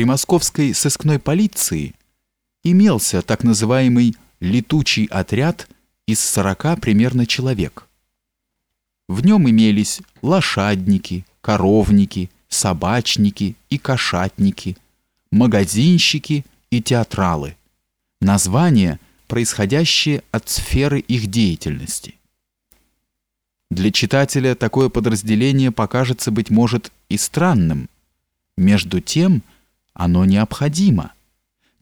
при московской сыскной полиции имелся так называемый «летучий отряд» из 40 примерно человек. В нем имелись лошадники, коровники, собачники и кошатники, магазинщики и театралы. Названия, происходящие от сферы их деятельности. Для читателя такое подразделение покажется, быть может, и странным. Между тем, оно необходимо,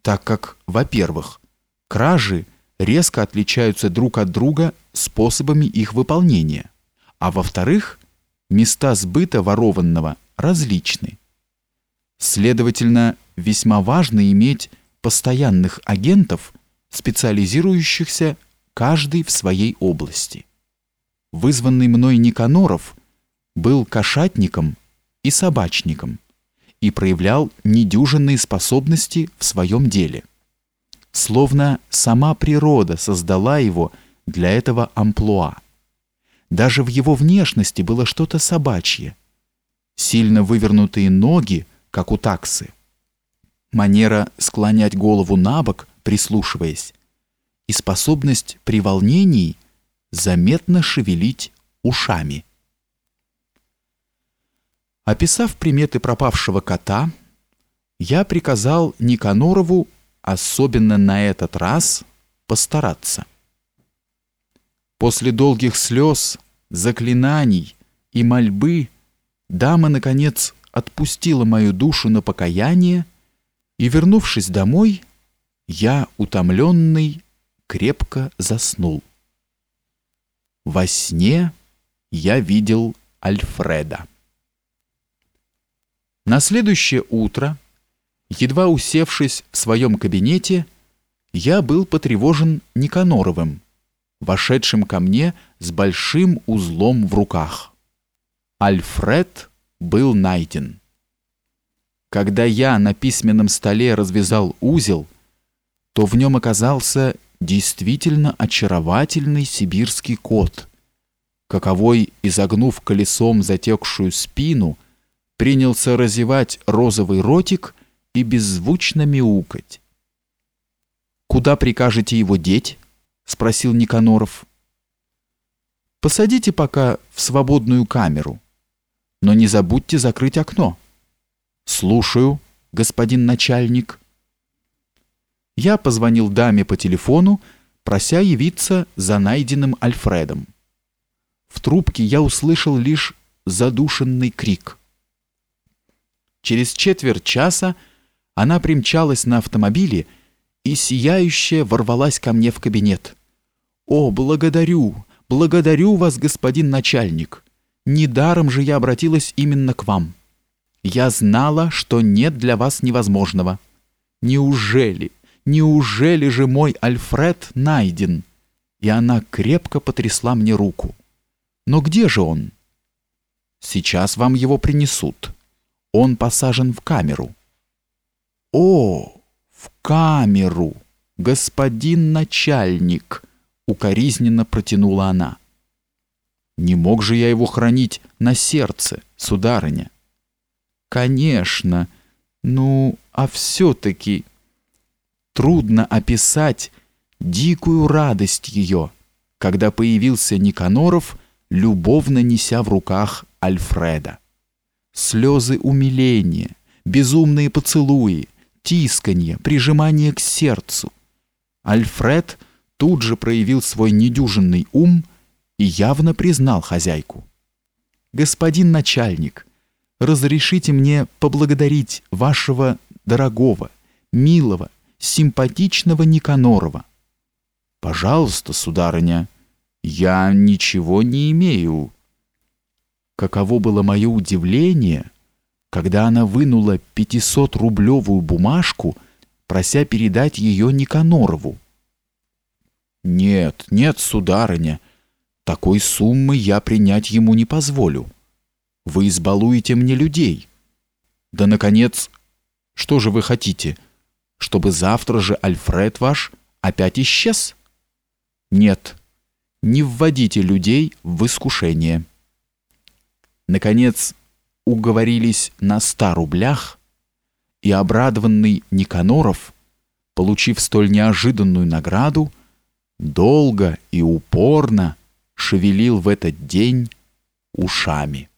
так как, во-первых, кражи резко отличаются друг от друга способами их выполнения, а во-вторых, места сбыта ворованного различны. Следовательно, весьма важно иметь постоянных агентов, специализирующихся каждый в своей области. Вызванный мной Никаноров был кошатником и собачником и проявлял недюжинные способности в своем деле. Словно сама природа создала его для этого амплуа. Даже в его внешности было что-то собачье. Сильно вывернутые ноги, как у таксы. Манера склонять голову на бок, прислушиваясь. И способность при волнении заметно шевелить ушами. Описав приметы пропавшего кота, я приказал Никанорову особенно на этот раз постараться. После долгих слез, заклинаний и мольбы дама, наконец, отпустила мою душу на покаяние, и, вернувшись домой, я, утомленный, крепко заснул. Во сне я видел Альфреда. На следующее утро, едва усевшись в своем кабинете, я был потревожен Никаноровым, вошедшим ко мне с большим узлом в руках. Альфред был найден. Когда я на письменном столе развязал узел, то в нем оказался действительно очаровательный сибирский кот, каковой, изогнув колесом затекшую спину, принялся разевать розовый ротик и беззвучно мяукать. «Куда прикажете его деть?» — спросил Никаноров. «Посадите пока в свободную камеру, но не забудьте закрыть окно». «Слушаю, господин начальник». Я позвонил даме по телефону, прося явиться за найденным Альфредом. В трубке я услышал лишь задушенный крик. Через четверть часа она примчалась на автомобиле и сияющая ворвалась ко мне в кабинет. «О, благодарю, благодарю вас, господин начальник! Недаром же я обратилась именно к вам. Я знала, что нет для вас невозможного. Неужели, неужели же мой Альфред найден?» И она крепко потрясла мне руку. «Но где же он?» «Сейчас вам его принесут» он посажен в камеру. О, в камеру, господин начальник, укоризненно протянула она. Не мог же я его хранить на сердце, сударыня. Конечно. Ну, а все таки трудно описать дикую радость ее, когда появился Никаноров, любовно неся в руках Альфреда слезы умиления, безумные поцелуи, тисканье, прижимание к сердцу. Альфред тут же проявил свой недюжинный ум и явно признал хозяйку. «Господин начальник, разрешите мне поблагодарить вашего дорогого, милого, симпатичного Никанорова». «Пожалуйста, сударыня, я ничего не имею Каково было мое удивление, когда она вынула 500-рублевую бумажку, прося передать ее Никанорову. «Нет, нет, сударыня, такой суммы я принять ему не позволю. Вы избалуете мне людей. Да, наконец, что же вы хотите, чтобы завтра же Альфред ваш опять исчез? Нет, не вводите людей в искушение». Наконец, уговорились на ста рублях, и обрадованный Никаноров, получив столь неожиданную награду, долго и упорно шевелил в этот день ушами.